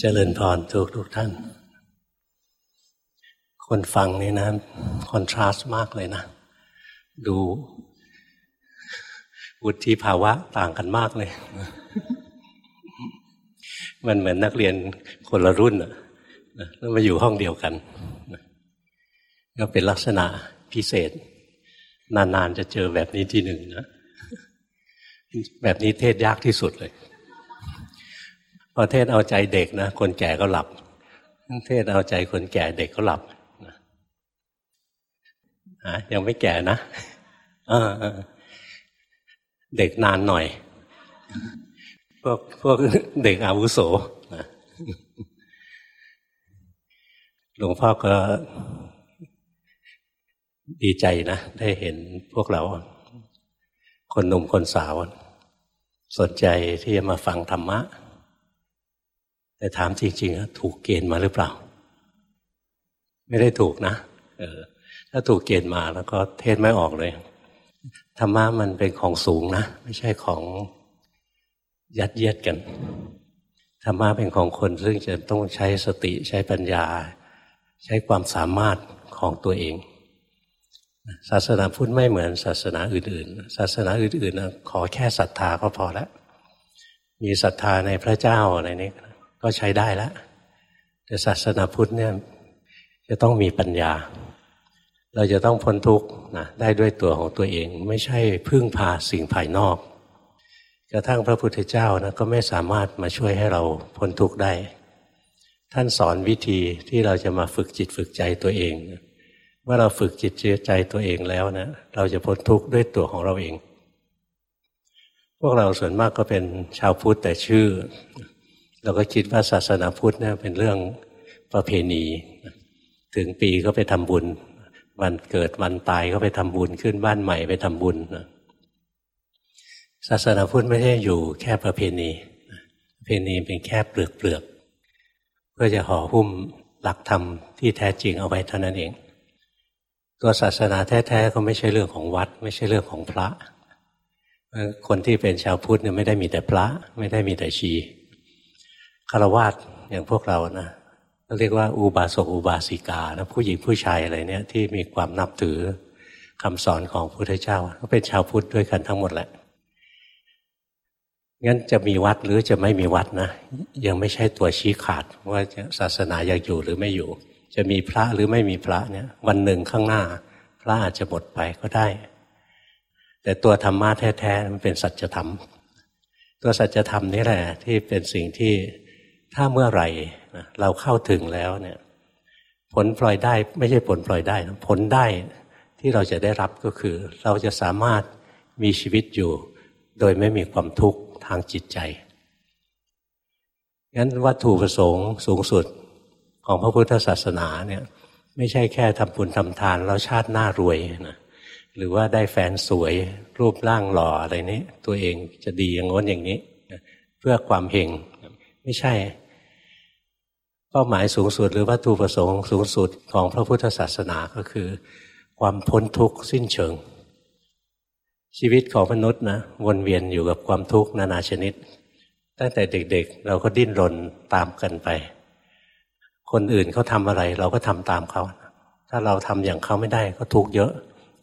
เจริญพรทุกทุกท่าน คนฟังนี่นะ คอนทราสต์มากเลยนะ ดูวุฒิภาวะต่างกันมากเลย มันเหมือนนักเรียนคนละรุ่นอะแล้วมาอยู่ห้องเดียวกัน ก็เป็นลักษณะพิเศษ นานๆจะเจอแบบนี้ทีหนึ่งนะ แบบนี้เทศยากที่สุดเลย พอเทศเอาใจเด็กนะคนแก่ก็หลับ เทศเอาใจคนแก่เด็กก็หลับนะยังไม่แก่นะเด็กนานหน่อย พวกพวกเด็กอาวุโสหลวงพ่อก็ดีใจนะ ได้เห็นพวกเรา คนหนุ่มคนสาว สนใจที่จะมาฟังธรรมะ แต่ถามจริงๆถูกเกณฑ์มาหรือเปล่า ไม่ได้ถูกนะเออถ้าถูกเกณฑ์มาแล้วก็เทศไม่ออกเลยธรรมะมันเป็นของสูงนะ ไม่ใช่ของยัดเยียดกันธรรมะเป็นของคนซึ่งจะต้องใช้สติใช้ปัญญา ใช้ความสามารถของตัวเอง ศาสนาพุทธไม่เหมือนศาสนาอื่น ๆ ศาสนาอื่นๆขอแค่ศรัทธาก็พอแล้วมีศรัทธาในพระเจ้าอะไรนี้ ก็ใช้ได้แล้วแต่ศาสนาพุทธเนี่ยจะต้องมีปัญญา เราจะต้องพ้นทุกข์นะได้ด้วยตัวของตัวเอง ไม่ใช่พึ่งพาสิ่งภายนอก กระทั่งพระพุทธเจ้านะก็ไม่สามารถมาช่วยให้เราพ้นทุกข์ได้ ท่านสอนวิธีที่เราจะมาฝึกจิตฝึกใจตัวเองเมื่อเราฝึกจิตใจตัวเองแล้วนะเราจะพ้นทุกข์ด้วยตัวของเราเองพวกเราส่วนมากก็เป็นชาวพุทธแต่ชื่อ เราก็คิดว่าศาสนาพุทธเนี่ยเป็นเรื่องประเพณี ถึงปีก็ไปทำบุญ วันเกิดวันตายก็ไปทำบุญขึ้นบ้านใหม่ไปทำบุญศาสนาพุทธไม่ใช่อยู่แค่ประเพณี ประเพณีเป็นแค่เปลือกเปลือกเพื่อจะห่อหุ้มหลักธรรมที่แท้จริงเอาไว้เท่านั้นเอง ตัวศาสนาแท้ๆก็ไม่ใช่เรื่องของวัด ไม่ใช่เรื่องของพระ คนที่เป็นชาวพุทธเนี่ยไม่ได้มีแต่พระ ไม่ได้มีแต่ชี คารวาสอย่างพวกเรานะเรียกว่าอุบาสกอุบาสิกานะผู้หญิงผู้ชายอะไรเนี่ยที่มีความนับถือคำสอนของพระพุทธเจ้า ก็เป็นชาวพุทธด้วยกันทั้งหมดแหละงั้นจะมีวัดหรือจะไม่มีวัดนะ ยังไม่ใช่ตัวชี้ขาดว่าศาสนายังอยู่หรือไม่อยู่ จะมีพระหรือไม่มีพระเนี่ย วันหนึ่งข้างหน้า พระอาจจะหมดไปก็ได้ แต่ตัวธรรมะแท้ๆมันเป็นสัจธรรม ตัวสัจธรรมนี่แหละ ที่เป็นสิ่งที่ ถ้าเมื่อไหร่เราเข้าถึงแล้วเนี่ย ผลปล่อยได้ไม่ใช่ผลปล่อยได้ ผลได้ที่เราจะได้รับก็คือ เราจะสามารถมีชีวิตอยู่ โดยไม่มีความทุกข์ทางจิตใจงั้นวัตถุประสงค์สูงสุดของพระพุทธศาสนาเนี่ยไม่ใช่แค่ทำบุญทำทานแล้วชาติหน้ารวยนะหรือว่าได้แฟนสวยรูปร่างหล่ออะไรนี้ ตัวเองจะดีอย่างง้นอย่างนี้ เพื่อความเฮงไม่ใช่ เป้าหมายสูงสุดหรือวัตถุประสงค์สูงสุดของพระพุทธศาสนาก็คือ ความพ้นทุกข์สิ้นเชิง ชีวิตของมนุษย์นะวนเวียนอยู่กับความทุกข์นานาชนิด ตั้งแต่เด็กๆ เราก็ดิ้นรนตามกันไป คนอื่นเขาทำอะไร เราก็ทำตามเขา ถ้าเราทำอย่างเขาไม่ได้ก็ทุกข์เยอะ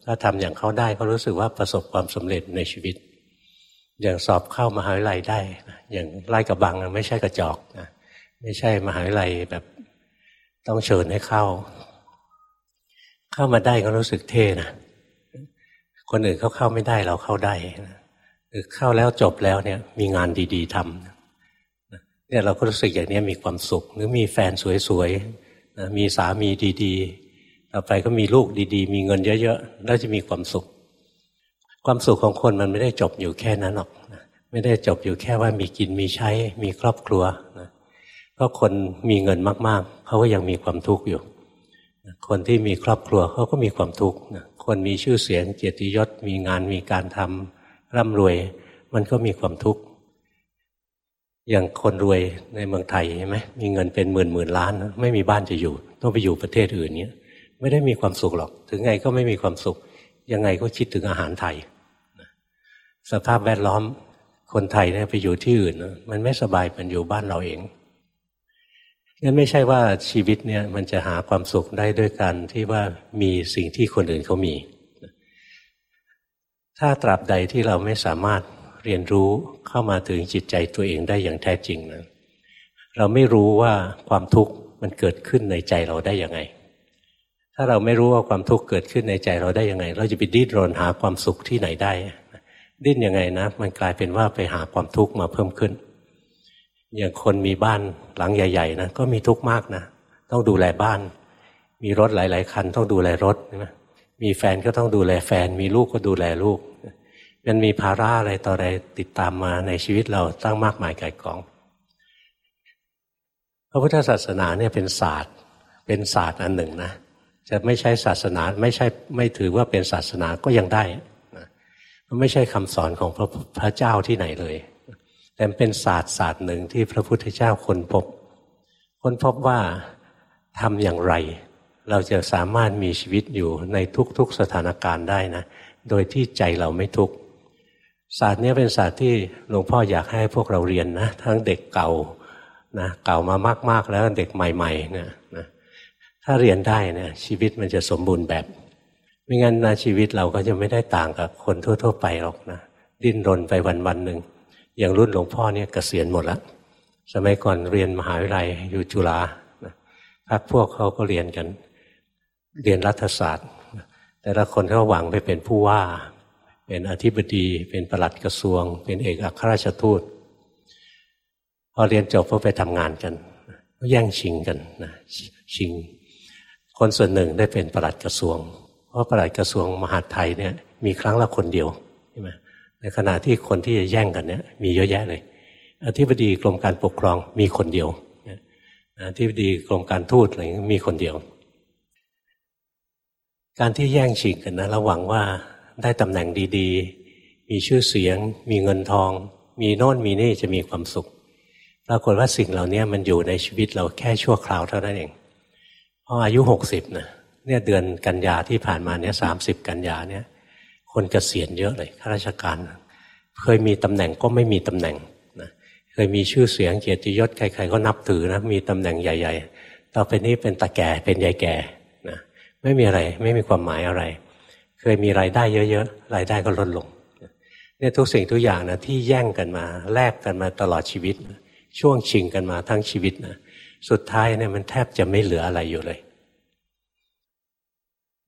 ถ้าทำอย่างเขาได้ก็รู้สึกว่าประสบความสำเร็จในชีวิต อย่างสอบเข้ามาหาวิทยาลัยได้ อย่างไล่กระบังไม่ใช่กระจอกนะ ไม่ใช่มหาวิทยาลัยแบบต้องเชิญให้เข้า เข้ามาได้ก็รู้สึกเท่นะคนอื่นเขาเข้าไม่ได้เราเข้าได้หรือเข้าแล้วจบแล้วเนี่ย มีงานดีๆทำเนี่ยเราก็รู้สึกอย่างนี้มีความสุข หรือมีแฟนสวยๆมีสามีดีๆ ต่อไปก็มีลูกดีๆ มีเงินเยอะๆแล้วจะมีความสุข ความสุขของคนมันไม่ได้จบอยู่แค่นั้นหรอกไม่ได้จบอยู่แค่ว่ามีกินมีใช้ มีครอบครัว นะก็คนมีเงินมาก ๆเขาก็ยังมีความทุกข์อยู่ คนที่มีครอบครัวเขาก็มีความทุกข์คนมีชื่อเสียงเกียรติยศมีงานมีการทำร่ำรวย มันก็มีความทุกข์อย่างคนรวยในเมืองไทยใช่ไหมมีเงินเป็นหมื่นหมื่นล้าน ไม่มีบ้านจะอยู่ ต้องไปอยู่ประเทศอื่นเนี้ยไม่ได้มีความสุขหรอก ถึงไงก็ไม่มีความสุข ยังไงก็คิดถึงอาหารไทย สภาพแวดล้อมคนไทยเนี่ยไปอยู่ที่อื่น มันไม่สบายมันอยู่บ้านเราเอง งั้นไม่ใช่ว่าชีวิตเนี่ยมันจะหาความสุขได้ด้วยกันที่ว่ามีสิ่งที่คนอื่นเขามี ถ้าตราบใดที่เราไม่สามารถเรียนรู้เข้ามาถึงจิตใจตัวเองได้อย่างแท้จริงนะเราไม่รู้ว่าความทุกข์มันเกิดขึ้นในใจเราได้ยังไง ถ้าเราไม่รู้ว่าความทุกข์เกิดขึ้นในใจเราได้ยังไง เราจะไปดิ้นรนหาความสุขที่ไหนได้ ดิ้นยังไงนะ มันกลายเป็นว่าไปหาความทุกข์มาเพิ่มขึ้น อย่างคนมีบ้านหลังใหญ่ ๆนะก็มีทุกข์มากนะต้องดูแลบ้าน มีรถหลาย ๆ คัน ต้องดูแลรถนะมีแฟนก็ต้องดูแลแฟน มีลูกก็ดูแลลูก มันมีภาระอะไรต่ออะไรติดตามมาในชีวิตเราตั้งมากมายไกลกอง พระพุทธศาสนาเนี่ยเป็นศาสตร์ เป็นศาสตร์อันหนึ่งนะจะไม่ใช่ศาสนาไม่ใช่ไม่ถือว่าเป็นศาสนาก็ยังได้นะมันไม่ใช่คำสอนของพระพระเจ้าที่ไหนเลย แต่เป็นศาสตร์ศาสตร์หนึ่งที่พระพุทธเจ้าค้นพบ ค้นพบว่าทำอย่างไร เราจะสามารถมีชีวิตอยู่ในทุกๆสถานการณ์ได้นะ โดยที่ใจเราไม่ทุกข์ศาสตร์นี้เป็นศาสตร์ที่หลวงพ่ออยากให้พวกเราเรียนนะ ทั้งเด็กเก่านะเก่ามามากๆแล้วเด็กใหม่ๆเนี่ยนะถ้าเรียนได้เนี่ยชีวิตมันจะสมบูรณ์แบบไม่งั้นนะชีวิตเราก็จะไม่ได้ต่างกับคนทั่ว ๆ ไปหรอกนะดิ้นรนไปวันๆหนึ่ง อย่างรุ่นหลวงพ่อเนี่ยกเกษียณหมดแล้วสมัยก่อนเรียนมหาวิทยาลัยอยู่จุฬาพักพวกเขาก็เรียนกัน เรียนรัฐศาสตร์ แต่ละคนเขาหวังไปเป็นผู้ว่า เป็นอธิบดี เป็นประหลัดกระทรวง เป็นเอกอัครราชทูต พอเรียนจบก็ไปทำงานกันก็แย่งชิงกันนะชิง คนส่วนหนึ่งได้เป็นประหลัดกระทรวง เพราะประหลัดกระทรวงมหาดไทยเนี่ยมีครั้งละคนเดียว ในขณะที่คนที่จะแย่งกันเนี่ยมีเยอะแยะเลยอธิบดีกรมการปกครองมีคนเดียวอธิบดีกรมการทูตอะไรมีคนเดียว การที่แย่งชิงกันนะเราหวังว่าได้ตำแหน่งดีๆ มีชื่อเสียง มีเงินทอง มีโน่นมีนี่จะมีความสุขปรากฏว่าสิ่งเหล่านี้มันอยู่ในชีวิตเราแค่ชั่วคราวเท่านั้นเองพออายุหกสิบนะเนี่ยเดือนกันยาที่ผ่านมาเนี่ยสามสิบกันยาเนี่ย คนเกษียณเยอะเลยข้าราชการ เคยมีตำแหน่งก็ไม่มีตำแหน่งนะเคยมีชื่อเสียงเกียรติยศใครๆก็นับถือนะมีตำแหน่งใหญ่ ๆ ต่อไปนี้เป็นตาแก่เป็นยายแก่นะไม่มีอะไรไม่มีความหมายอะไร เคยมีรายได้เยอะๆรายได้ก็ลดลงเนี่ยทุกสิ่งทุกอย่างนะที่แย่งกันมาแลกกันมาตลอดชีวิตนะช่วงชิงกันมาทั้งชีวิตนะสุดท้ายเนี่ยมันแทบจะไม่เหลืออะไรอยู่เลย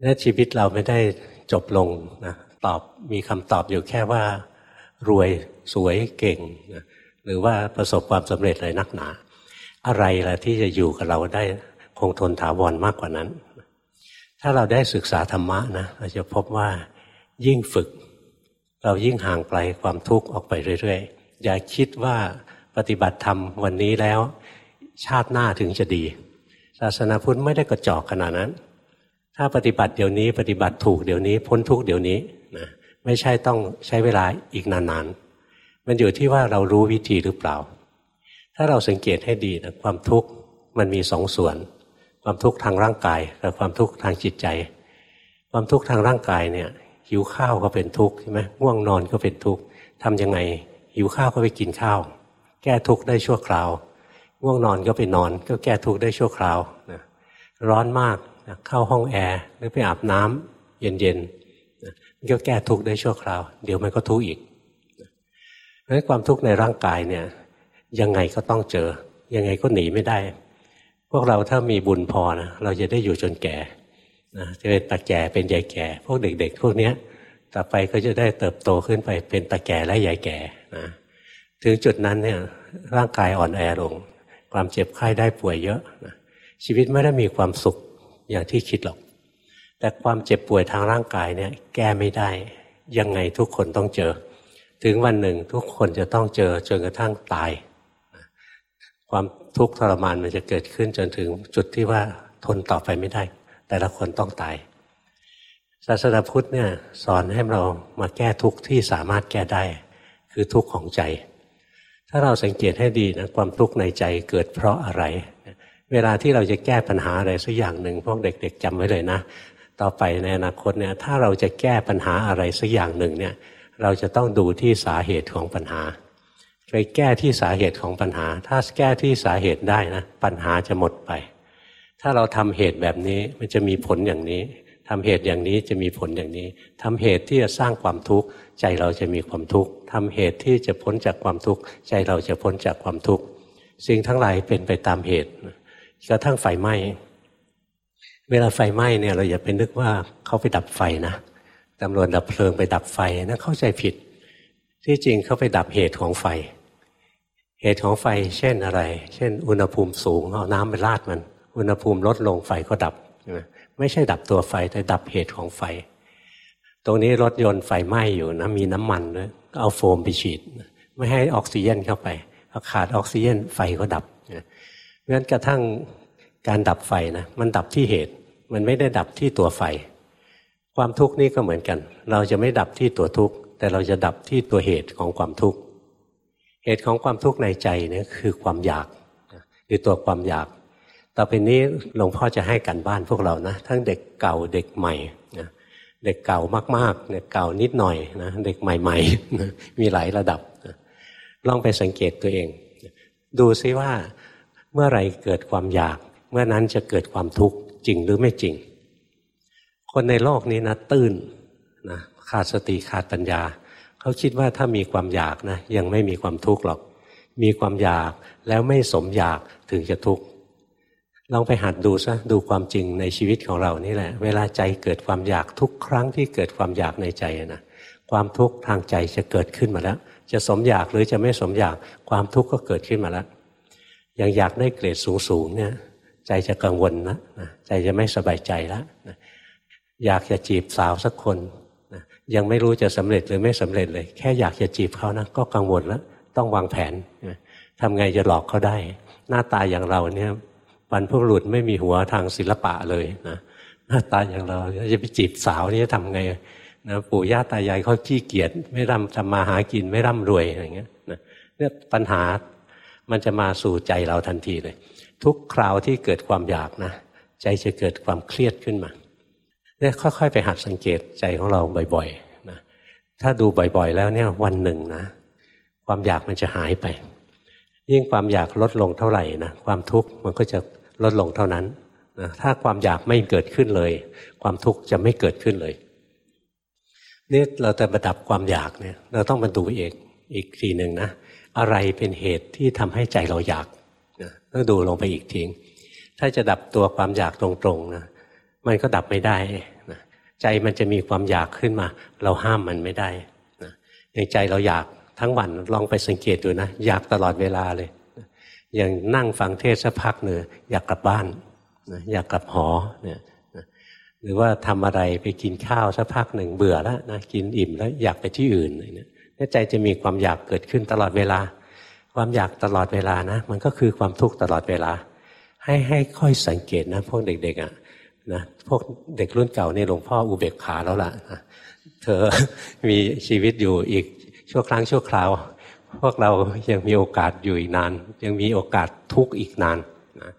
นี่ชีวิตเราไม่ได้จบลงนะ ตอบมีคำตอบอยู่แค่ว่า รวยสวยเก่ง หรือว่าประสบความสำเร็จอะไรนักหนา อะไรล่ะที่จะอยู่กับเราได้คงทนถาวรมากกว่านั้น ถ้าเราได้ศึกษาธรรมะนะเราจะพบว่ายิ่งฝึก เรายิ่งห่างไกลความทุกข์ออกไปเรื่อยๆ อย่าคิดว่าปฏิบัติธรรมวันนี้แล้ว ชาติหน้าถึงจะดี ศาสนาพุทธไม่ได้กระจอกขนาดนั้น ถ้าปฏิบัติเดี๋ยวนี้ ปฏิบัติถูกเดี๋ยวนี้ พ้นทุกเดี๋ยวนี้ ไม่ใช่ต้องใช้เวลาอีกนานๆ มันอยู่ที่ว่าเรารู้วิธีหรือเปล่า ถ้าเราสังเกตให้ดีนะความทุกข์มันมีสองส่วน ความทุกข์ทางร่างกายกับความทุกข์ทางจิตใจ ความทุกข์ทางร่างกายเนี่ยหิวข้าวก็เป็นทุกข์ใช่ไหมง่วงนอนก็เป็นทุกข์ทำยังไงหิวข้าวก็ไปกินข้าว แก้ทุกข์ได้ชั่วคราวง่วงนอนก็ไปนอน ก็แก้ทุกข์ได้ชั่วคราวนะร้อนมากนะเข้าห้องแอร์หรือไปอาบน้ำเย็นๆ ก็แก้ทุกข์ได้ชั่วคราว เดี๋ยวมันก็ทุกข์อีกเพราะความทุกข์ในร่างกายเนี่ย ยังไงก็ต้องเจอ ยังไงก็หนีไม่ได้ พวกเราถ้ามีบุญพอนะเราจะได้อยู่จนแก่นะจะเป็นตาแก่เป็นยายแก่ พวกเด็ก ๆ พวกเนี้ยต่อไปก็จะได้เติบโตขึ้นไปเป็นตาแก่และยายแก่นะถึงจุดนั้นเนี่ยร่างกายอ่อนแอลง ความเจ็บไข้ได้ป่วยเยอะนะชีวิตไม่ได้มีความสุขอย่างที่คิดหรอก แต่ความเจ็บป่วยทางร่างกายเนี่ยแก้ไม่ได้ ยังไงทุกคนต้องเจอ ถึงวันหนึ่งทุกคนจะต้องเจอจนกระทั่งตาย ความทุกข์ทรมานมันจะเกิดขึ้นจนถึงจุดที่ว่าทนต่อไปไม่ได้ แต่ละคนต้องตาย ศาสนาพุทธเนี่ยสอนให้เรามาแก้ทุกข์ที่สามารถแก้ได้ คือทุกข์ของใจ ถ้าเราสังเกตให้ดีนะความทุกข์ในใจเกิดเพราะอะไร เวลาที่เราจะแก้ปัญหาอะไรสักอย่างหนึ่งพวกเด็ก ๆจำไว้เลยนะ ต่อไปในอนาคตเนี่ยถ้าเราจะแก้ปัญหาอะไรสักอย่างหนึ่งเนี่ยเราจะต้องดูที่สาเหตุของปัญหา ไปแก้ที่สาเหตุของปัญหา ถ้าแก้ที่สาเหตุได้นะปัญหาจะหมดไป ถ้าเราทำเหตุแบบนี้มันจะมีผลอย่างนี้ทำเหตุอย่างนี้จะมีผลอย่างนี้ทำเหตุที่จะสร้างความทุกข์ใจเราจะมีความทุกข์ทำเหตุที่จะพ้นจากความทุกข์ใจเราจะพ้นจากความทุกข์สิ่งทั้งหลายเป็นไปตามเหตุกระทั่งไฟไหม้ เวลาไฟไหม้เนี่ยเราอย่าไปนึกว่าเขาไปดับไฟนะตำรวจดับเพลิงไปดับไฟนั่นเข้าใจผิด ที่จริงเขาไปดับเหตุของไฟ เหตุของไฟเช่นอะไร เช่น อุณหภูมิสูงเอาน้ำไปราดมัน อุณหภูมิลดลงไฟก็ดับไม่ใช่ดับตัวไฟแต่ดับเหตุของไฟ ตรงนี้รถยนต์ไฟไหม้อยู่นะมีน้ำมันด้วยก็เอาโฟมไปฉีด ไม่ให้ออกซิเจนเข้าไป ขาดออกซิเจนไฟก็ดับงั้นกระทั่ง การดับไฟนะมันดับที่เหตุ มันไม่ได้ดับที่ตัวไฟ ความทุกข์นี่ก็เหมือนกัน เราจะไม่ดับที่ตัวทุกข์ แต่เราจะดับที่ตัวเหตุของความทุกข์เหตุของความทุกข์ในใจเนี่ยคือความอยากคือตัวความอยาก ต่อไปนี้หลวงพ่อจะให้กันบ้านพวกเรานะ ทั้งเด็กเก่าเด็กใหม่นะเด็กเก่ามากๆเนี่ยเก่านิดหน่อยนะเด็กใหม่ๆนะมีหลายระดับนะลองไปสังเกตตัวเอง ดูซิว่าเมื่อไรเกิดความอยาก เมื่อนั้นจะเกิดความทุกข์จริงหรือไม่จริง คนในโลกนี้นะตื้นนะขาดสติขาดปัญญา เขาคิดว่าถ้ามีความอยากนะยังไม่มีความทุกข์หรอก มีความอยากแล้วไม่สมอยากถึงจะทุกข์ลองไปหัดดูซะดูความจริงในชีวิตของเรานี่แหละ เวลาใจเกิดความอยากทุกครั้งที่เกิดความอยากในใจนะความทุกข์ทางใจจะเกิดขึ้นมาแล้ว จะสมอยากหรือจะไม่สมอยากความทุกข์ก็เกิดขึ้นมาแล้วอย่างอยากได้เกรดสูงๆเนี่ย ใจจะกังวลนะใจจะไม่สบายใจแล้วอยากจะจีบสาวสักคนยังไม่รู้จะสำเร็จหรือไม่สำเร็จเลย แค่อยากจะจีบเขานะก็กังวลแล้ว ต้องวางแผนทำไงจะหลอกเขาได้ หน้าตาอย่างเราเนี่ยบรรพบุรุษไม่มีหัวทางศิลปะเลยนะหน้าตาอย่างเราจะไปจีบสาวนี่จะทำไงนะปู่ย่าตายายเขาขี้เกียจไม่ร่ำทำมาหากินไม่ร่ำรวยอะไรเงี้ยเนี่ยปัญหามันจะมาสู่ใจเราทันทีเลย ทุกคราวที่เกิดความอยากนะใจจะเกิดความเครียดขึ้นมาเนี่ยค่อยๆ ไปหัดสังเกตใจของเราบ่อยๆนะถ้าดูบ่อยๆ แล้วเนี่ยวันหนึ่งนะ ความอยากมันจะหายไป ยิ่งความอยากลดลงเท่าไหร่นะความทุกข์มันก็จะลดลงเท่านั้นนะถ้าความอยากไม่เกิดขึ้นเลย ความทุกข์จะไม่เกิดขึ้นเลยนี่เราจะประดับความอยากเนี่ย เราต้องมาดูเองอีกทีหนึ่งนะอะไรเป็นเหตุที่ทำให้ใจเราอยาก ต้องดูลงไปอีกทีถ้าจะดับตัวความอยากตรงๆนะมันก็ดับไม่ได้นะใจมันจะมีความอยากขึ้นมา เราห้ามมันไม่ได้นะอย่างใจเราอยากทั้งวันลองไปสังเกตดูนะอยากตลอดเวลาเลยอย่างนั่งฟังเทศสักพักหนึ่งอยากกลับบ้านนะอยากกลับหอเนี่ยหรือว่าทำอะไรไปกินข้าวสักพักหนึ่งเบื่อแล้วนะกินอิ่มแล้วอยากไปที่อื่นเนี่ยใจจะมีความอยากเกิดขึ้นตลอดเวลา ความอยากตลอดเวลานะ มันก็คือความทุกข์ตลอดเวลา ให้ให้ค่อยสังเกตนะ พวกเด็กๆอะนะพวกเด็กรุ่นเก่านี่หลวงพ่ออุเบกขาแล้วล่ะนะเธอมีชีวิตอยู่อีกชั่วครั้งชั่วคราว พวกเรายังมีโอกาสอยู่อีกนาน ยังมีโอกาสทุกข์อีกนานนะ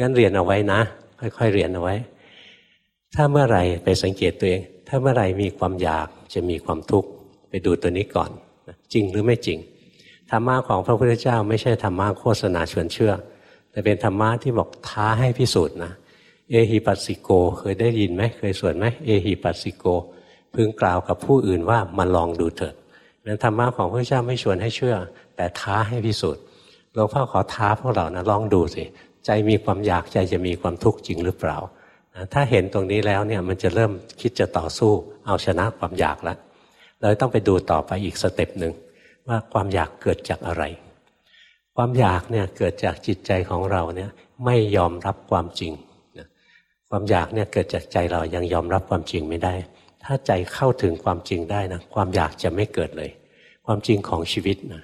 งั้นเรียนเอาไว้นะ ค่อยๆเรียนเอาไว้ ถ้าเมื่อไหร่ไปสังเกตตัวเอง ถ้าเมื่อไหร่มีความอยากจะมีความทุกข์ไปดูตัวนี้ก่อนจริงหรือไม่จริง ธรรมะของพระพุทธเจ้า ไม่ใช่ธรรมะโฆษณาชวนเชื่อ แต่เป็นธรรมะที่บอกท้าให้พิสูจน์นะเอหิปัสสิโก เคยได้ยินไหมเคยสวดไหมเอหิปัสสิโก พึงกล่าวกับผู้อื่นว่ามาลองดูเถิดนั้นธรรมะของพระเจ้าไม่ชวนให้เชื่อ แต่ท้าให้พิสูจน์หลวงพ่อขอท้าพวกเรานะลองดูสิใจมีความอยากใจจะมีความทุกข์จริงหรือเปล่า ถ้าเห็นตรงนี้แล้วเนี่ยมันจะเริ่มคิดจะต่อสู้ เอาชนะความอยากแล้วเราต้องไปดูต่อไปอีก step หนึ่ง ว่าความอยากเกิดจากอะไร ความอยากเนี่ยเกิดจากจิตใจของเราเนี่ยไม่ยอมรับความจริงความอยากเนี่ยเกิดจากใจเรายังยอมรับความจริงไม่ได้ ถ้าใจเข้าถึงความจริงได้นะความอยากจะไม่เกิดเลย ความจริงของชีวิตนะ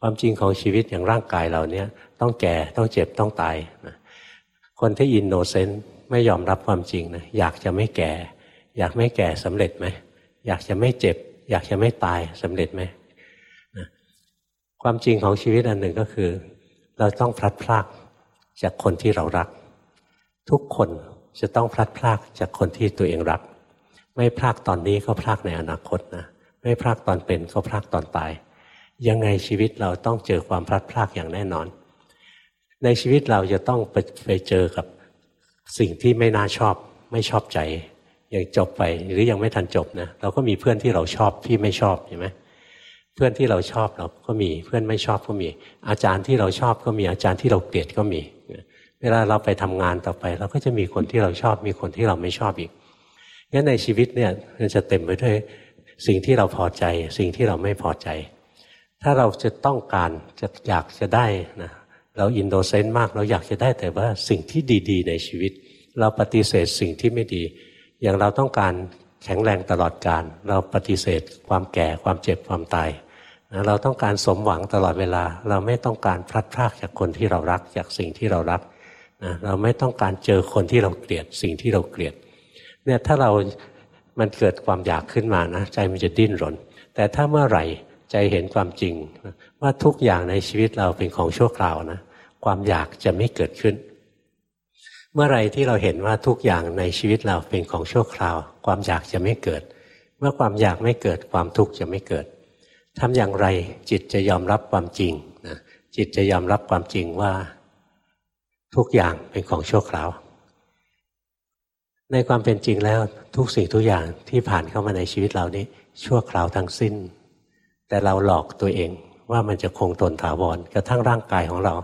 ความจริงของชีวิตอย่างร่างกายเราเนี่ยต้องแก่ต้องเจ็บต้องตายนะคนที่อินโนเซนต์ไม่ยอมรับความจริงนะอยากจะไม่แก่ อยากไม่แก่สำเร็จไหมอยากจะไม่เจ็บ อยากจะไม่ตายสำเร็จไหม ความจริงของชีวิตอันหนึ่งก็คือ เราต้องพลัดพรากจากคนที่เรารัก ทุกคนจะต้องพลัดพรากจากคนที่ตัวเองรัก ไม่พรากตอนนี้ก็พรากในอนาคตนะไม่พรากตอนเป็นก็พรากตอนตาย ยังไงชีวิตเราต้องเจอความพลัดพรากอย่างแน่นอน ในชีวิตเราจะต้องไปเจอกับสิ่งที่ไม่น่าชอบไม่ชอบใจอย่างจบไปหรือยังไม่ทันจบนะเราก็มีเพื่อนที่เราชอบที่ไม่ชอบเห็นไหม เพื่อนที่เราชอบเราก็มี เพื่อนไม่ชอบก็มี อาจารย์ที่เราชอบก็มีอาจารย์ที่เราเกลียดก็มี เวลาเราไปทำงานต่อไป เราก็จะมีคนที่เราชอบ มีคนที่เราไม่ชอบอีกงั้นในชีวิตเนี่ยมันจะเต็มไปด้วยสิ่งที่เราพอใจ สิ่งที่เราไม่พอใจ ถ้าเราจะต้องการจะอยากจะได้นะเราอินโดเซนต์มากเราอยากจะได้แต่ว่าสิ่งที่ดี ๆ ในชีวิต เราปฏิเสธสิ่งที่ไม่ดี อย่างเราต้องการแข็งแรงตลอดการ เราปฏิเสธความแก่ความเจ็บความตาย นะเราต้องการสมหวังตลอดเวลา เราไม่ต้องการพลัดพรากจากคนที่เรารักจากสิ่งที่เรารักนะเราไม่ต้องการเจอคนที่เราเกลียดสิ่งที่เราเกลียดเนี่ยถ้าเรามันเกิดความอยากขึ้นมานะใจมันจะดิ้นรน แต่ถ้าเมื่อไหร่ใจเห็นความจริง ว่าทุกอย่างในชีวิตเราเป็นของชั่วคราวนะความอยากจะไม่เกิดขึ้น เมื่อไรที่เราเห็นว่าทุกอย่างในชีวิตเราเป็นของชั่วคราว ความอยากจะไม่เกิด เมื่อความอยากไม่เกิดความทุกข์จะไม่เกิด ทำอย่างไร จิตจะยอมรับความจริงนะจิตจะยอมรับความจริงว่า ทุกอย่างเป็นของชั่วคราว ในความเป็นจริงแล้วทุกสิ่งทุกอย่างที่ผ่านเข้ามาในชีวิตเรานี้ ชั่วคราวทั้งสิ้น แต่เราหลอกตัวเองว่ามันจะคงทนถาวรกระทั่งร่างกายของเรา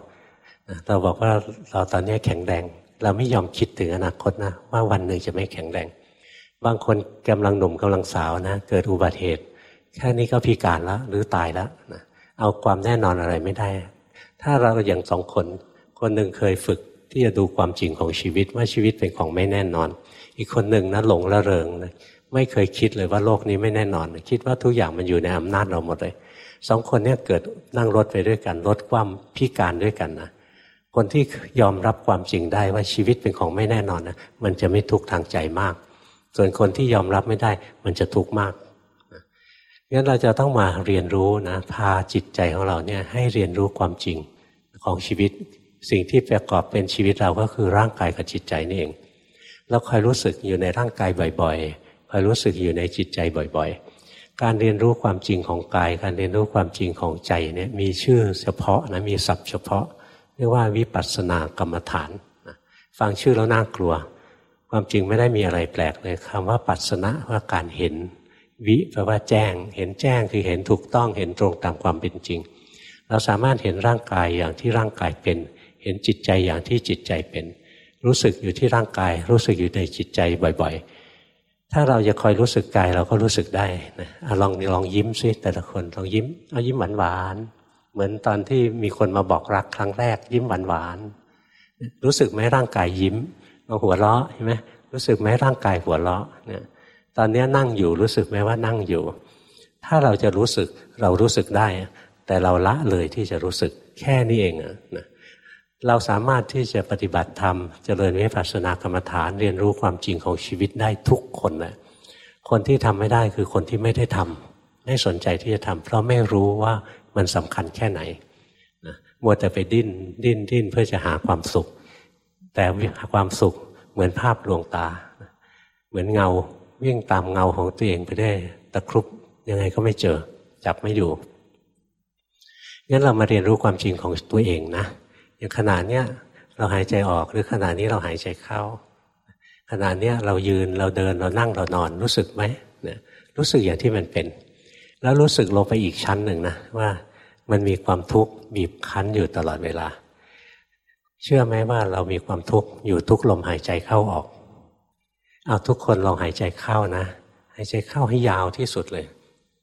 เราบอกว่าเราตอนนี้แข็งแรง เราไม่ยอมคิดถึงอนาคตนะว่าวันหนึ่งจะไม่แข็งแรง บางคนกำลังหนุ่มกำลังสาวนะ เกิดอุบัติเหตุ แค่นี้ก็พิการแล้ว หรือตายแล้วนะเอาความแน่นอนอะไรไม่ได้ ถ้าเราอย่างสองคน คนหนึ่งเคยฝึกที่จะดูความจริงของชีวิตว่าชีวิตเป็นของไม่แน่นอน อีกคนหนึ่งนะหลงละเริงนะไม่เคยคิดเลยว่าโลกนี้ไม่แน่นอน คิดว่าทุกอย่างมันอยู่ในอำนาจเราหมดเลยสองคนนี้เกิดนั่งรถไปด้วยกันรถคว่ำพิการด้วยกันนะคนที่ยอมรับความจริงได้ว่าชีวิตเป็นของไม่แน่นอนนะมันจะไม่ทุกข์ทางใจมาก ส่วนคนที่ยอมรับไม่ได้ มันจะทุกข์มาก งั้นเราจะต้องมาเรียนรู้นะพาจิตใจของเราเนี่ยให้เรียนรู้ความจริงของชีวิต สิ่งที่ประกอบเป็นชีวิตเราก็คือร่างกายกับจิตใจนี่เองเราคอยรู้สึกอยู่ในร่างกายบ่อยๆคอยรู้สึกอยู่ในจิตใจบ่อย ๆ การเรียนรู้ความจริงของกาย การเรียนรู้ความจริงของใจเนี่ยมีชื่อเฉพาะนะมีศัพท์เฉพาะเรียกว่าวิปัสสนากรรมฐานฟังชื่อแล้วน่ากลัว ความจริงไม่ได้มีอะไรแปลกเลยคำว่าปัสสนะว่าการเห็น วิแปลว่าแจ้ง เห็นแจ้งคือเห็นถูกต้องเห็นตรงตามความเป็นจริง เราสามารถเห็นร่างกายอย่างที่ร่างกายเป็น เห็นจิตใจอย่างที่จิตใจเป็น รู้สึกอยู่ที่ร่างกาย รู้สึกอยู่ในจิตใจบ่อยๆ ถ้าเราจะคอยรู้สึกกายเราก็รู้สึกได้นะลองลองยิ้มซิแต่ละคนลองยิ้มเอายิ้มหวานหวานเหมือนตอนที่มีคนมาบอกรักครั้งแรก ยิ้มหวานหวานรู้สึกไหมร่างกายยิ้มเราหัวเราะเห็นไหมรู้สึกไหมร่างกายหัวเราะเนี่ย ตอนนี้นั่งอยู่รู้สึกไหมว่านั่งอยู่ ถ้าเราจะรู้สึกเรารู้สึกได้ แต่เราละเลยที่จะรู้สึกแค่นี้เองนะเราสามารถที่จะปฏิบัติธรรมเจริญวิปัสสนากรรมฐานเรียนรู้ความจริงของชีวิตได้ทุกคนแหละคนที่ทำไม่ได้คือคนที่ไม่ได้ทำไม่สนใจที่จะทำเพราะไม่รู้ว่ามันสำคัญแค่ไหนนะมัวแต่ไปดิ้นดิ้นดิ้นเพื่อจะหาความสุข แต่ความสุขเหมือนภาพลวงตา เหมือนเงา วิ่งตามเงาของตัวเองไปได้ตะครุบยังไงก็ไม่เจอ จับไม่อยู่งั้นเรามาเรียนรู้ความจริงของตัวเองนะอย่างขนาดเนี้ยเราหายใจออกหรือขนาดนี้เราหายใจเข้า ขนาดเนี้ยเรายืนเราเดินเรานั่งเรานอนรู้สึกไหมเนี่ยรู้สึกอย่างที่มันเป็น แล้วรู้สึกลงไปอีกชั้นหนึ่งนะว่ามันมีความทุกข์บีบคั้นอยู่ตลอดเวลา เชื่อไหมว่าเรามีความทุกข์อยู่ทุกลมหายใจเข้าออก เอาทุกคนลองหายใจเข้านะ หายใจเข้าให้ยาวที่สุดเลย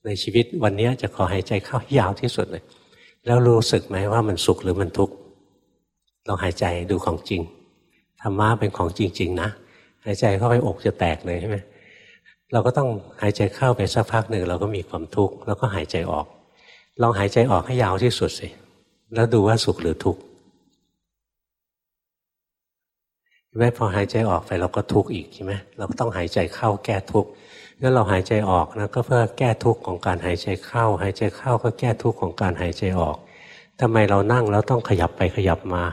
ในชีวิตวันนี้จะขอหายใจเข้าให้ยาวที่สุดเลย แล้วรู้สึกไหมว่ามันสุขหรือมันทุกข์ลองหายใจดูของจริงธรรมะเป็นของจริง ๆ นะหายใจเข้าไปอกจะแตกเลยใช่ไหมเราก็ต้องหายใจเข้าไปสักพักหนึ่งเราก็มีความทุกข์แล้วก็หายใจออก ลองหายใจออกให้ยาวที่สุดสิแล้วดูว่าสุขหรือทุกข์ แม้พอหายใจออกไปเราก็ทุกข์อีกใช่ไหมเราก็ต้องหายใจเข้าแก้ทุกข์งั้นเราหายใจออกนะก็เพื่อแก้ทุกข์ของการหายใจเข้า หายใจเข้าก็แก้ทุกข์ของการหายใจออกทำไมเรานั่งแล้วต้องขยับไปขยับมา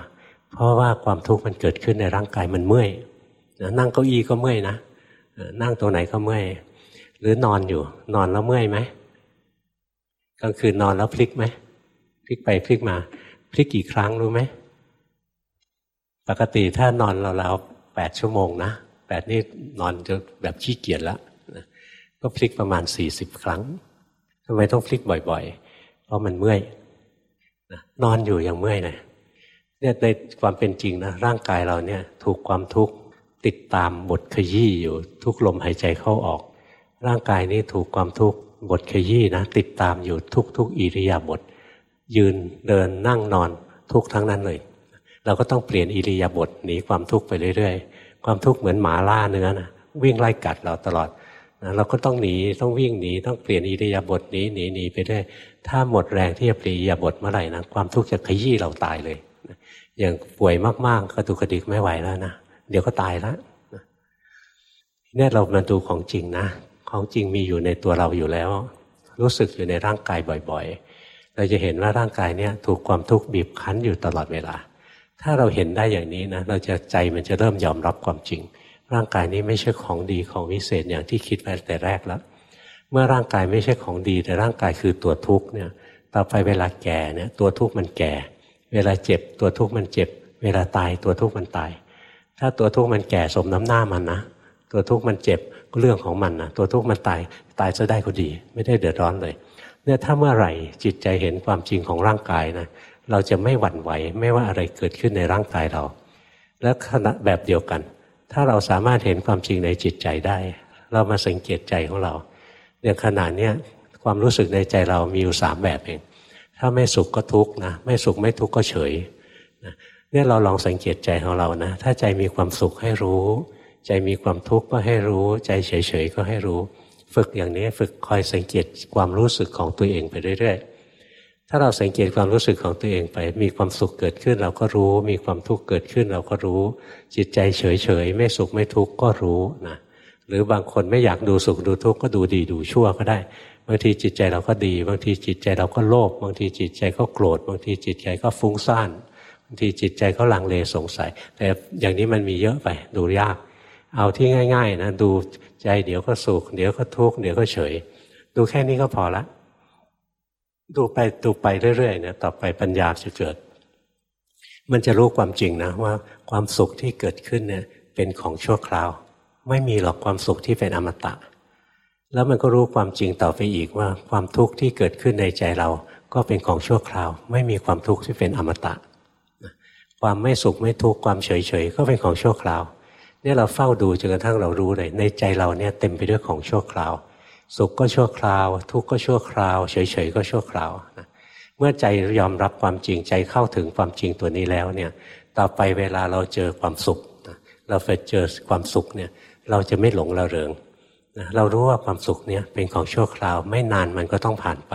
เพราะว่าความทุกข์มันเกิดขึ้นในร่างกายมันเมื่อยนั่งเก้าอี้ก็เมื่อยนะนั่งตรงไหนก็เมื่อยหรือนอนอยู่ นอนแล้วเมื่อยไหมกลางคืนนอนแล้วพลิกไหมพลิกไปพลิกมา พลิกกี่ครั้งรู้ไหม ปกติถ้านอนเราๆแปดชั่วโมงนะแปดนี่นอนจะแบบขี้เกียจแล้วก็พลิกประมาณสี่สิบครั้งทำไมต้องพลิกบ่อย ๆ เพราะมันเมื่อยนอนอยู่ยังเมื่อยเลยเนี่ยในความเป็นจริงนะร่างกายเราเนี่ยถูกความทุกข์ติดตามบทขยี้อยู่ทุกลมหายใจเข้าออก ร่างกายนี้ถูกความทุกข์บทขยี้นะติดตามอยู่ทุกทุกอิริยาบถยืนเดินนั่งนอนทุกทั้งนั้นเลย เราก็ต้องเปลี่ยนอิริยาบถหนีความทุกข์ไปเรื่อยๆ ความทุกข์เหมือนหมาล่าเนื้อนะวิ่งไล่กัดเราตลอดนะเราก็ต้องหนีต้องวิ่งหนีต้องเปลี่ยนอิริยาบถหนีหนีหนีไปเรื่อยถ้าหมดแรงที่จะเปลี่ยนอิริยาบถเมื่อไหร่นะความทุกข์จะขยี้เราตายเลยอย่างป่วยมากๆกระตุกกระดิกไม่ไหวแล้วนะเดี๋ยวก็ตายแล้วเนี่ยเรามาดูของจริงนะ ของจริงมีอยู่ในตัวเราอยู่แล้ว รู้สึกอยู่ในร่างกายบ่อยๆ เราจะเห็นว่าร่างกายเนี่ยถูกความทุกข์บีบคั้นอยู่ตลอดเวลา ถ้าเราเห็นได้อย่างนี้นะเราจะใจมันจะเริ่มยอมรับความจริง ร่างกายนี้ไม่ใช่ของดีของวิเศษอย่างที่คิดไว้แต่แรกแล้ว เมื่อร่างกายไม่ใช่ของดีแต่ร่างกายคือตัวทุกข์เนี่ยต่อไปเวลาแก่เนี่ยตัวทุกข์มันแก่ เวลาเจ็บตัวทุกข์มันเจ็บ เวลาตายตัวทุกข์มันตาย ถ้าตัวทุกข์มันแก่สมน้ำหน้ามันนะตัวทุกข์มันเจ็บก็เรื่องของมันนะตัวทุกข์มันตายตายจะได้ก็ดี ไม่ได้เดือดร้อนเลยเนี่ยถ้าเมื่อไหร่จิตใจเห็นความจริงของร่างกายนะ เราจะไม่หวั่นไหว ไม่ว่าอะไรเกิดขึ้นในร่างกายเรา และขณะแบบเดียวกัน ถ้าเราสามารถเห็นความจริงในจิตใจได้ เรามาสังเกตใจของเราเนี่ยขณะเนี้ยความรู้สึกในใจเรามีอยู่สามแบบเอง ถ้าไม่สุขก็ทุกข์นะ ไม่สุขไม่ทุกข์ก็เฉยเนี่ยเราลองสังเกตใจของเรานะ ถ้าใจมีความสุขให้รู้ ใจมีความทุกข์ก็ให้รู้ ใจเฉยๆก็ให้รู้ ฝึกอย่างนี้ฝึกคอยสังเกตความรู้สึกของตัวเองไปเรื่อย ๆ ถ้าเราสังเกตความรู้สึกของตัวเองไป มีความสุขเกิดขึ้นเราก็รู้ มีความทุกข์เกิดขึ้นเราก็รู้ จิตใจเฉยๆไม่สุขไม่ทุกข์ก็รู้นะหรือบางคนไม่อยากดูสุขดูทุกข์ก็ดูดีดูชั่วก็ได้บางทีจิตใจเราก็ดี บางทีจิตใจเราก็โลภบางทีจิตใจก็โกรธบางทีจิตใจก็ฟุ้งซ่านบางทีจิตใจก็ลังเลสงสัย แต่อย่างนี้มันมีเยอะไปดูยาก เอาที่ง่าย ๆ นะ ดูใจเดี๋ยวก็สุขเดี๋ยวก็ทุกข์เดี๋ยวก็เฉย ดูแค่นี้ก็พอละ ดูไปดูไปเรื่อยๆเนี่ยต่อไปปัญญาจะเกิด มันจะรู้ความจริงนะว่าความสุขที่เกิดขึ้นเนี่ยเป็นของชั่วคราว ไม่มีหรอกความสุขที่เป็นอมตะ แล้วมันก็รู้ความจริงต่อไปอีกว่า ความทุกข์ที่เกิดขึ้นในใจเรา ก็เป็นของชั่วคราว ไม่มีความทุกข์ที่เป็นอมตะ ความไม่สุขไม่ทุกข์ความเฉยๆก็เป็นของชั่วคราวเนี่ยเราเฝ้าดูจนกระทั่งเรารู้เลยในใจเราเนี่ยเต็มไปด้วยของชั่วคราว สุขก็ชั่วคราว ทุกข์ก็ชั่วคราว เฉยๆก็ชั่วคราวนะเมื่อใจยอมรับความจริงใจเข้าถึงความจริงตัวนี้แล้วเนี่ยต่อไปเวลาเราเจอความสุขเราไปเจอความสุขเนี่ยเราจะไม่หลงระเริงนะเรารู้ว่าความสุขเนี่ยเป็นของชั่วคราว ไม่นานมันก็ต้องผ่านไป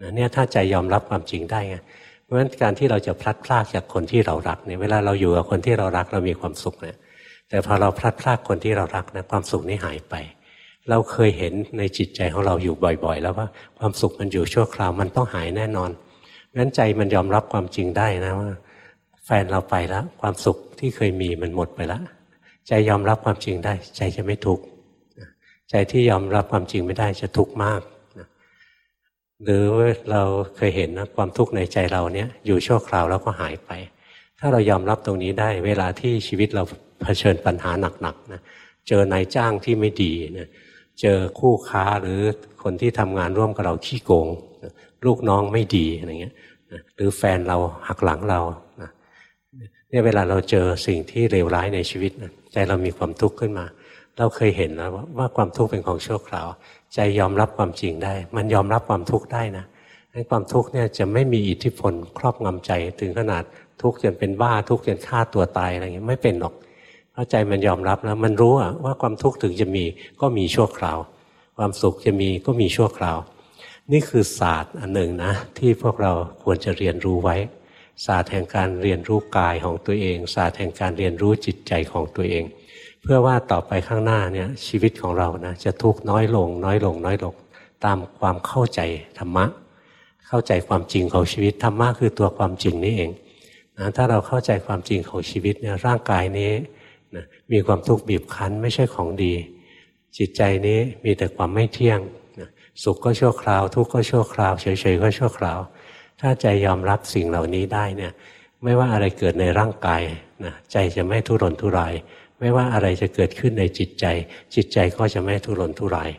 นะเนี่ยถ้าใจยอมรับความจริงได้ไงเพราะฉะนั้นการที่เราจะพลัดพรากจากคนที่เรารักเนี่ยเวลาเราอยู่กับคนที่เรารักเรามีความสุขเนี่ยแต่พอเราพลัดพรากคนที่เรารักนะความสุขนี้หายไป เราเคยเห็นในจิตใจของเราอยู่บ่อย ๆ แล้วว่าความสุขมันอยู่ชั่วคราวมันต้องหายแน่นอนงั้นใจมันยอมรับความจริงได้นะว่า แฟนเราไปแล้ว ความสุขที่เคยมีมันหมดไปแล้วใจยอมรับความจริงได้ ใจจะไม่ทุกข์ใจที่ยอมรับความจริงไม่ได้จะทุกข์มากหรือเราเคยเห็นนะความทุกข์ในใจเราเนี้ยอยู่ชั่วคราวแล้วก็หายไป ถ้าเรายอมรับตรงนี้ได้ เวลาที่ชีวิตเราเผชิญปัญหาหนักๆนะเจอนายจ้างที่ไม่ดีนะ เจอคู่ค้าหรือคนที่ทำงานร่วมกับเราขี้โกง ลูกน้องไม่ดีอะไรเงี้ยหรือแฟนเราหักหลังเราเนี่ยเวลาเราเจอสิ่งที่เลวร้ายในชีวิตใจเรามีความทุกข์ขึ้นมา เราเคยเห็นแล้วว่าความทุกข์เป็นของชั่วคราว ใจยอมรับความจริงได้ มันยอมรับความทุกข์ได้นะให้ความทุกข์เนี่ยจะไม่มีอิทธิพลครอบงำใจถึงขนาดทุกข์จนเป็นบ้าทุกข์จนฆ่าตัวตายอะไรเงี้ยไม่เป็นหรอก ราะใจมันยอมรับแล้วมันรู้ว่าความทุกข์ถึงจะมีก็มีชั่วคราว ความสุขจะมีก็มีชั่วคราว นี่คือศาสตร์อันหนึ่งนะ ที่พวกเราควรจะเรียนรู้ไว้ ศาสตร์แห่งการเรียนรู้กายของตัวเอง ศาสตร์แห่งการเรียนรู้จิตใจของตัวเอง เพื่อว่าต่อไปข้างหน้าเนี่ยชีวิตของเรานะจะทุกข์น้อยลง น้อยลง น้อยลง ตามความเข้าใจธรรมะ เข้าใจความจริงของชีวิตธรรมะคือตัวความจริงนี่เองนะถ้าเราเข้าใจความจริงของชีวิตเนี่ยร่างกายนี้ นะมีความทุกข์บีบคั้นไม่ใช่ของดี จิตใจนี้มีแต่ความไม่เที่ยงนะสุขก็ชั่วคราว ทุกข์ก็ชั่วคราวเฉยๆก็ชั่วคราว ถ้าใจยอมรับสิ่งเหล่านี้ได้เนี่ยไม่ว่าอะไรเกิดในร่างกายนะใจจะไม่ทุรนทุราย ไม่ว่าอะไรจะเกิดขึ้นในจิตใจ จิตใจก็จะไม่ทุรนทุราย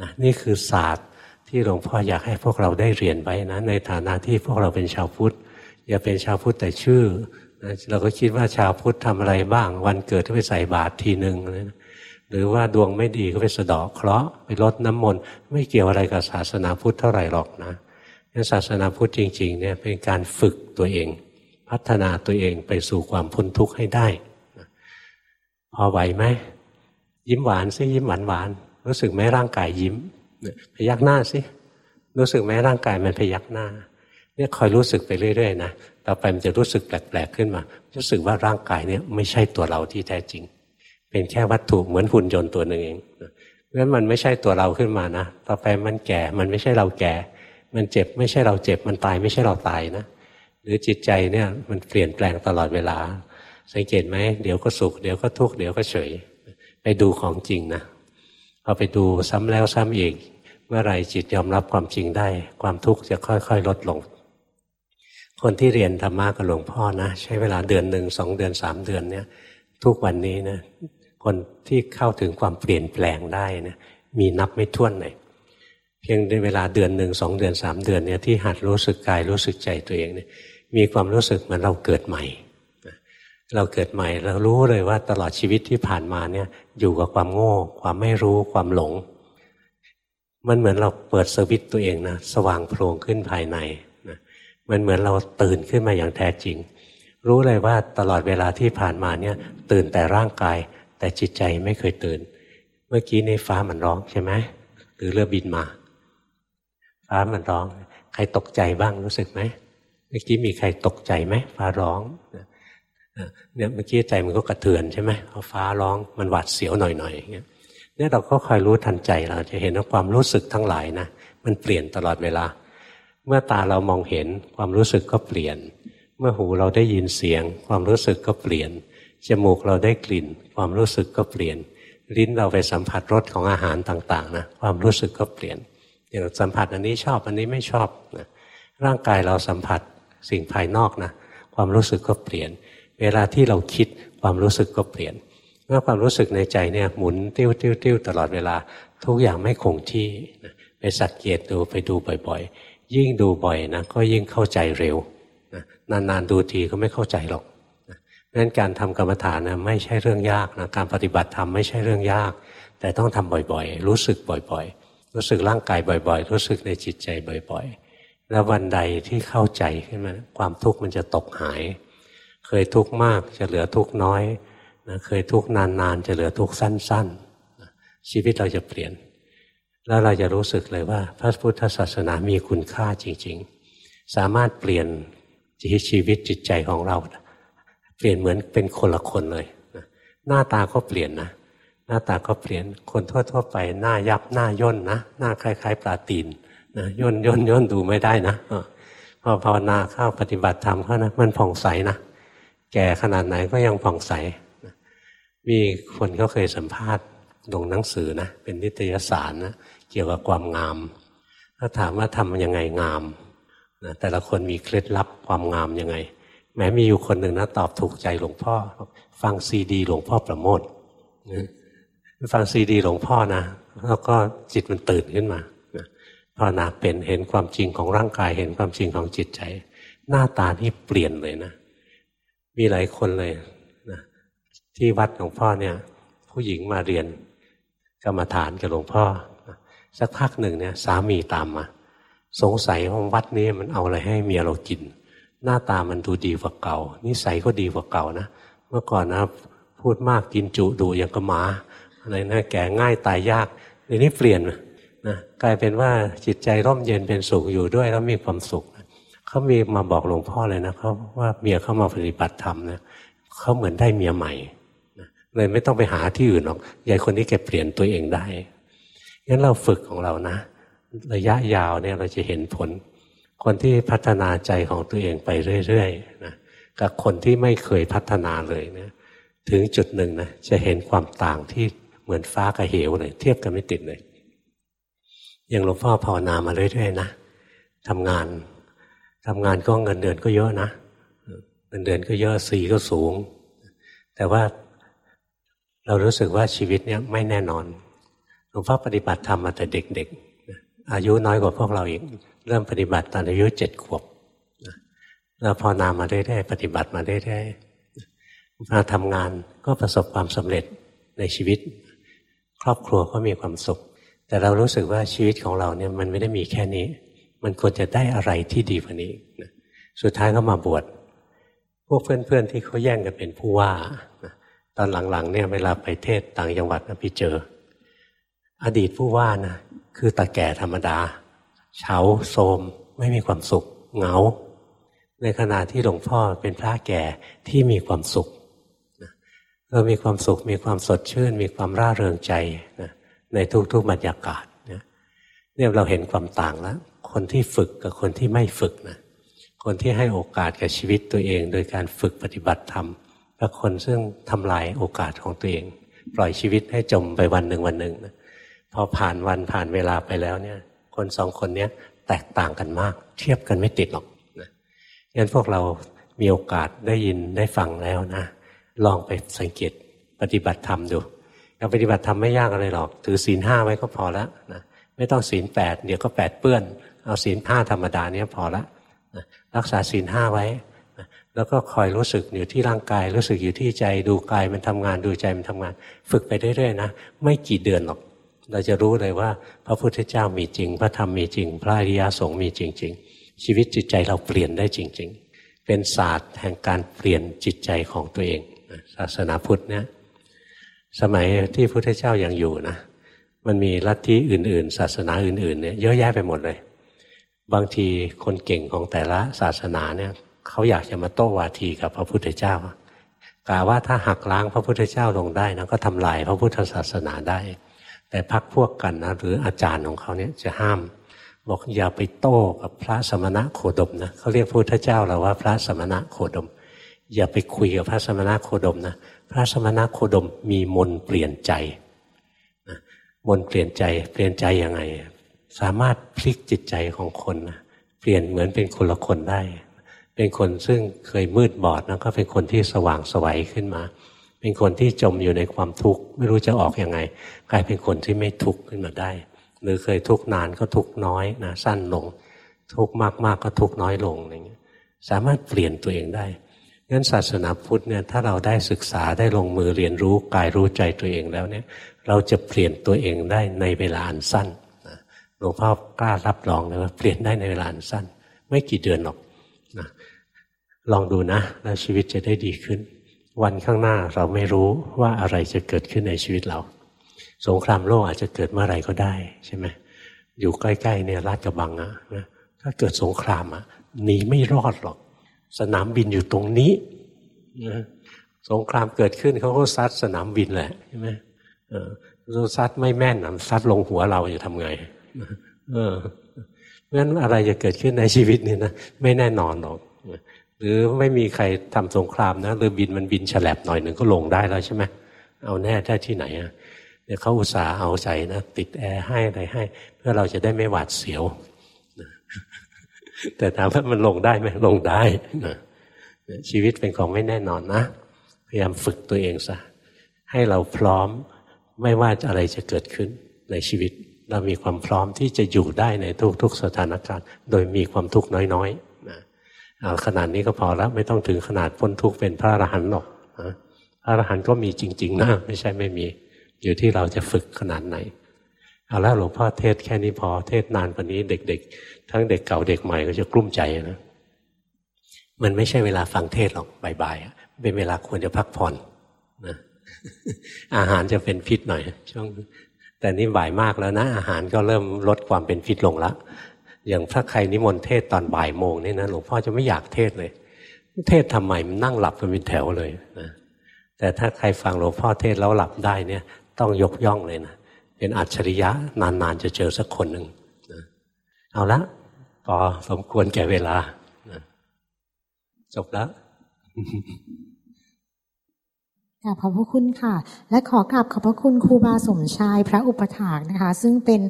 นะนี่คือศาสตร์ที่หลวงพ่ออยากให้พวกเราได้เรียนไว้นะในฐานะที่พวกเราเป็นชาวพุทธอย่าเป็นชาวพุทธแต่ชื่อ เราก็คิดว่าชาวพุทธทำอะไรบ้าง วันเกิดก็ไปใส่บาตรทีหนึ่งหรือว่าดวงไม่ดีก็ไปสะดอกเคราะห์ไปลดน้ำมนต์ไม่เกี่ยวอะไรกับศาสนาพุทธเท่าไหร่หรอกนะศาสนาพุทธจริง ๆ เนี่ยเป็นการฝึกตัวเอง พัฒนาตัวเองไปสู่ความพ้นทุกข์ให้ได้พอไหวไหมยิ้มหวานซิยิ้มหวานหวานรู้สึกไหมร่างกายยิ้มพยักหน้าสิรู้สึกไหมร่างกายมันพยักหน้า เนี่ยคอยรู้สึกไปเรื่อยๆนะ ต่อไปมันจะรู้สึกแปลกๆขึ้นมา รู้สึกว่าร่างกายเนี่ยไม่ใช่ตัวเราที่แท้จริง เป็นแค่วัตถุเหมือนหุ่นยนต์ตัวหนึ่งเองเพราะฉะนั้นมันไม่ใช่ตัวเราขึ้นมานะ ต่อไปมันแก่ มันไม่ใช่เราแก่ มันเจ็บไม่ใช่เราเจ็บ มันตายไม่ใช่เราตายนะ หรือจิตใจเนี่ยมันเปลี่ยนแปลงตลอดเวลา สังเกตไหมเดี๋ยวก็สุข เดี๋ยวก็ทุกข์ เดี๋ยวก็เฉย ไปดูของจริงนะพอไปดูซ้ำแล้วซ้ำอีก เมื่อไรจิตยอมรับความจริงได้ ความทุกข์จะค่อย ๆ ลดลง คนที่เรียนธรรมะกับหลวงพ่อนะใช้เวลาเดือนหนึ่งสองเดือนสามเดือนเนี่ย ทุกวันนี้นะคนที่เข้าถึงความเปลี่ยนแปลงได้นะมีนับไม่ถ้วนเลยเพียงในเวลาเดือนหนึ่งสองเดือนสามเดือนเนี่ยที่หัดรู้สึกกายรู้สึกใจตัวเองเนี่ยมีความรู้สึกเหมือนเราเกิดใหม่ เราเกิดใหม่เรารู้เลยว่าตลอดชีวิตที่ผ่านมาเนี่ยอยู่กับความโง่ ความไม่รู้ความหลง มันเหมือนเราเปิดสวิตตัวเองนะสว่างโพลงขึ้นภายใน มันเหมือนเราตื่นขึ้นมาอย่างแท้จริง รู้เลยว่าตลอดเวลาที่ผ่านมาเนี่ย ตื่นแต่ร่างกาย แต่จิตใจไม่เคยตื่น เมื่อกี้ในฟ้ามันร้องใช่ไหมหรือเรือบินมา ฟ้ามันร้อง ใครตกใจบ้างรู้สึกไหมเมื่อกี้มีใครตกใจไหมฟ้าร้องเนี่ยเมื่อกี้ใจมันก็กระเทือนใช่ไหมพอฟ้าร้องมันหวาดเสียวหน่อยๆอย่างเงี้ยเนี่ยเราก็คอยรู้ทันใจเราจะเห็นว่าความรู้สึกทั้งหลายนะมันเปลี่ยนตลอดเวลา เมื่อตาเรามองเห็นความรู้สึกก็เปลี่ยน เมื่อหูเราได้ยินเสียง ความรู้สึกก็เปลี่ยน จมูกเราได้กลิ่น ความรู้สึกก็เปลี่ยน ลิ้นเราไปสัมผัสรสของอาหารต่างๆนะความรู้สึกก็เปลี่ยนอย่างสัมผัสอันนี้ชอบอันนี้ไม่ชอบนะร่างกายเราสัมผัสสิ่งภายนอกนะความรู้สึกก็เปลี่ยน เวลาที่เราคิดความรู้สึกก็เปลี่ยนเมื่อความรู้สึกในใจเนี่ยหมุนติ้วติ้วติ้วตลอดเวลา ทุกอย่างไม่คงที่ไปสังเกตดูไปดูบ่อย ๆ ยิ่งดูบ่อยนะก็ยิ่งเข้าใจเร็วนะนานๆดูทีก็ไม่เข้าใจหรอกนั้นการทำกรรมฐานนะไม่ใช่เรื่องยากนะการปฏิบัติธรรมไม่ใช่เรื่องยาก แต่ต้องทำบ่อยๆ รู้สึกบ่อยๆ รู้สึกร่างกายบ่อย ๆ รู้สึกในจิตใจบ่อย ๆ แล้ววันใดที่เข้าใจขึ้นมาความทุกข์มันจะตกหาย เคยทุกข์มากจะเหลือทุกข์น้อยนะเคยทุกข์นานๆ จะเหลือทุกข์สั้นๆ ชีวิตเราจะเปลี่ยน แล้วเราจะรู้สึกเลยว่า พระพุทธศาสนามีคุณค่าจริง ๆ สามารถเปลี่ยนชีวิตจิตใจของเรา เปลี่ยนเหมือนเป็นคนละคนเลยหน้าตาก็เปลี่ยนนะ หน้าตาก็เปลี่ยนคนทั่วๆไปหน้ายับหน้าย่นนะหน้าคล้ายๆปลาตีนนะย่นย่นย่นดูไม่ได้นะพอภาวนาเข้าปฏิบัติธรรมเข้านะมันผ่องใสนะแก่ขนาดไหนก็ยังผ่องใส มีคนเขาเคยสัมภาษณ์ ลงหนังสือนะเป็นนิตยสารนะเกี่ยวกับความงาม ถ้าถามว่าทำยังไงงามนะแต่ละคนมีเคล็ดลับความงามยังไง แม้มีอยู่คนหนึ่งนะตอบถูกใจหลวงพ่อ ฟังซีดี หลวงพ่อประโมทฟังซีดี หลวงพ่อนะแล้วก็จิตมันตื่นขึ้นมาภาวนาเป็นเห็นความจริงของร่างกายเห็นความจริงของจิตใจ หน้าตานี่เปลี่ยนเลยนะ มีหลายคนเลยนะที่วัดหลวงพ่อเนี่ย ผู้หญิงมาเรียน กรรมฐานกับหลวงพ่อ สักพักหนึ่งเนี่ยสามีตามมา สงสัยว่าวัดนี้มันเอาอะไรให้เมียเรากิน หน้าตามันดูดีกว่าเก่า นิสัยก็ดีกว่าเก่านะ เมื่อก่อนนะพูดมากกินจุดูอย่างกระหมาอะไรนะแก่ง่ายตายยากเดี๋ยวนี้เปลี่ยนนะกลายเป็นว่าจิตใจร่มเย็นเป็นสุขอยู่ด้วยแล้วมีความสุขเขามีมาบอกหลวงพ่อเลยนะเขาว่าเมียเขามาปฏิบัติธรรมเนี่ยเขาเหมือนได้เมียใหม่ เลยไม่ต้องไปหาที่อื่นหรอกยายคนนี้แกเปลี่ยนตัวเองได้งั้นเราฝึกของเรานะ ระยะยาวเนี่ยเราจะเห็นผล คนที่พัฒนาใจของตัวเองไปเรื่อยๆนะกับคนที่ไม่เคยพัฒนาเลยเนะถึงจุดหนึ่งนะจะเห็นความต่างที่เหมือนฟ้ากับเหวเลย เทียบกันไม่ติดเลยอย่างหลวงพ่อภาวนามาเรื่อยๆนะทำงานทำงานก็เงินเดือนก็เยอะนะเงินเดือนก็เยอะสีก็สูง แต่ว่า เรารู้สึกว่าชีวิตเนี้ยไม่แน่นอนหลวงพ่อปฏิบัติธรรมมาแต่เด็กๆ อายุน้อยกว่าพวกเราอีก เริ่มปฏิบัติตอนอายุเจ็ดขวบเราพอนามาได้ๆปฏิบัติมาได้ๆมาทำงานก็ประสบความสำเร็จในชีวิต ครอบครัวก็มีความสุข แต่เรารู้สึกว่าชีวิตของเราเนี่ยมันไม่ได้มีแค่นี้ มันควรจะได้อะไรที่ดีกว่านี้สุดท้ายก็มาบวชพวกเพื่อนๆที่เขาแย่งกันเป็นผู้ว่า ตอนหลังๆเนี่ยเวลาไปเทศต่างจังหวัดนะพี่เจอ อดีตผู้ว่านะคือตาแก่ธรรมดาเฉาโทมไม่มีความสุข เหงา ในขณะที่หลวงพ่อเป็นพระแก่ที่มีความสุขเรามีความสุขมีความสดชื่น มีความร่าเริงใจนะในทุกๆบรรยากาศเนี่ยเราเห็นความต่างแล้ว คนที่ฝึกกับคนที่ไม่ฝึกนะคนที่ให้โอกาสกับชีวิตตัวเอง โดยการฝึกปฏิบัติธรรม กับคนซึ่งทำลายโอกาสของตัวเอง ปล่อยชีวิตให้จมไปวันหนึ่งวันหนึ่งนะพอผ่านวันผ่านเวลาไปแล้วเนี่ย คนสองคนนี้แตกต่างกันมาก เทียบกันไม่ติดหรอกนะงั้นพวกเรามีโอกาสได้ยินได้ฟังแล้วนะ ลองไปสังเกตปฏิบัติธรรมดูการปฏิบัติธรรมไม่ยากอะไรหรอก ถือศีลห้าไว้ก็พอแล้วนะไม่ต้องศีลแปดเดี๋ยวก็แปดเปื้อน เอาศีลห้าธรรมดาเนี้ยพอละรักษาศีลห้าไว้ แล้วก็คอยรู้สึกอยู่ที่ร่างกาย รู้สึกอยู่ที่ใจดูกายมันทำงานดูใจมันทำงาน ฝึกไปเรื่อยๆนะไม่กี่เดือนหรอก เราจะรู้เลยว่าพระพุทธเจ้ามีจริง พระธรรมมีจริง พระอริยสงฆ์มีจริง ๆ ชีวิตจิตใจเราเปลี่ยนได้จริง ๆ เป็นศาสตร์แห่งการเปลี่ยนจิตใจของตัวเองศาสนาพุทธเนี่ยสมัยที่พระพุทธเจ้ายัางอยู่นะมันมีลัทธิอื่น ๆ ศาสนาอื่นๆเนี่ยเยอะแยะไปหมดเลย บางทีคนเก่งของแต่ละศาสนาเนี่ย เขาอยากจะมาโต้วาทีกับพระพุทธเจ้ากล่าวว่าถ้าหักล้างพระพุทธเจ้าลงได้นะก็ทำลายพระพุทธศาสนาได้ แต่พักพวกกันนะหรืออาจารย์ของเขาเนี่ยจะห้าม บอกอย่าไปโต้กับพระสมณะโคดมนะเขาเรียกพระพุทธเจ้าเราว่าพระสมณะโคดม อย่าไปคุยกับพระสมณะโคดมนะพระสมณะโคดมมีมนเปลี่ยนใจมนเปลี่ยนใจเปลี่ยนใจยังไง สามารถพลิกจิตใจของคนนะเปลี่ยนเหมือนเป็นคนละคนได้ เป็นคนซึ่งเคยมืดบอดแล้วก็เป็นคนที่สว่างสวัยขึ้นมา เป็นคนที่จมอยู่ในความทุกข์ ไม่รู้จะออกอยังไง กลายเป็นคนที่ไม่ทุกข์ขึ้นมาได้ หรือเคยทุกข์นานก็ทุกข์น้อยนะสั้นลง ทุกข์มากๆก็ทุกข์น้อยลงอย่างเงี้ยสามารถเปลี่ยนตัวเองได้งั้นศาสนาพุทธเนี่ยถ้าเราได้ศึกษาได้ลงมือเรียนรู้กายรู้ใจตัวเองแล้วเนี่ย เราจะเปลี่ยนตัวเองได้ในเวลาอันสั้นหลวงพ่อกล้ารับรองเลยว่าเปลี่ยนได้ในเวลาอันสั้น ไม่กี่เดือนหรอก นะลองดูนะแล้วชีวิตจะได้ดีขึ้น วันข้างหน้าเราไม่รู้ว่าอะไรจะเกิดขึ้นในชีวิตเรา สงครามโลกอาจจะเกิดเมื่อไหร่ก็ได้ใช่ไหมอยู่ใกล้ๆเนี่ยราชกระบังอะนะถ้าเกิดสงครามอะหนีไม่รอดหรอก สนามบินอยู่ตรงนี้นะสงครามเกิดขึ้นเขาก็ซัดสนามบินแหละใช่ไหมเออซัดไม่แม่นซัดลงหัวเราจะทำไงเออ เพราะฉะนั้นอะไรจะเกิดขึ้นในชีวิตนี่นะไม่แน่นอนหรอกหรือไม่มีใครทำสงครามนะหรือบินมันบินฉลบหน่อยหนึ่งก็ลงได้แล้วใช่ไหมเอาแน่ได้ที่ไหนอะเดี๋ยวเขาอุตส่าห์เอาใจนะติดแอร์ให้อะไรให้ เพื่อเราจะได้ไม่หวาดเสียวแต่ถามว่ามันลงได้ไหมลงได้นะชีวิตเป็นของไม่แน่นอนนะ พยายามฝึกตัวเองซะให้เราพร้อมไม่ว่าอะไรจะเกิดขึ้นในชีวิต เรามีความพร้อมที่จะอยู่ได้ในทุกๆสถานการณ์ โดยมีความทุกข์น้อยๆนะเอาขนาดนี้ก็พอแล้วไม่ต้องถึงขนาดพ้นทุกข์เป็นพระอรหันต์หรอกนะพระอรหันต์ก็มีจริง ๆนะไม่ใช่ไม่มี อยู่ที่เราจะฝึกขนาดไหนเอาละหลวงพ่อเทศแค่นี้พอเทศนานกว่านี้เด็ก ๆ ทั้งเด็กเก่าเด็กใหม่ก็จะกลุ้มใจนะมันไม่ใช่เวลาฟังเทศหรอกบ่ายๆเป็นเวลาควรจะพักผ่อนนะอาหารจะเป็นพิษหน่อยช่วง แต่นี่บ่ายมากแล้วนะ อาหารก็เริ่มลดความเป็นพิษลงละอย่างถ้าใครนิมนต์เทศตอนบ่ายโมงนี่นะหลวงพ่อจะไม่อยากเทศเลย เทศทำไมมันนั่งหลับกันเป็นแถวเลยนะแต่ถ้าใครฟังหลวงพ่อเทศแล้วหลับได้เนี่ย ต้องยกย่องเลยนะเป็นอัจฉริยะนานๆจะเจอสักคนหนึ่งนะเอาละพอสมควรแก่เวลานะจบแล้ว ขอบพระคุณค่ะ และขอกราบขอบพระคุณครูบาสมชายพระอุปถากนะคะ ซึ่งเป็น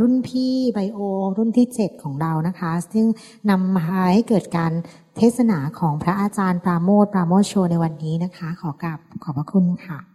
รุ่นพี่ไบโอ รุ่นที่เจ็ดของเรานะคะ ซึ่งนำมาให้เกิดการเทศนาของพระอาจารย์ปราโมทปราโมทโชในวันนี้นะคะ ขอกราบขอบพระคุณค่ะ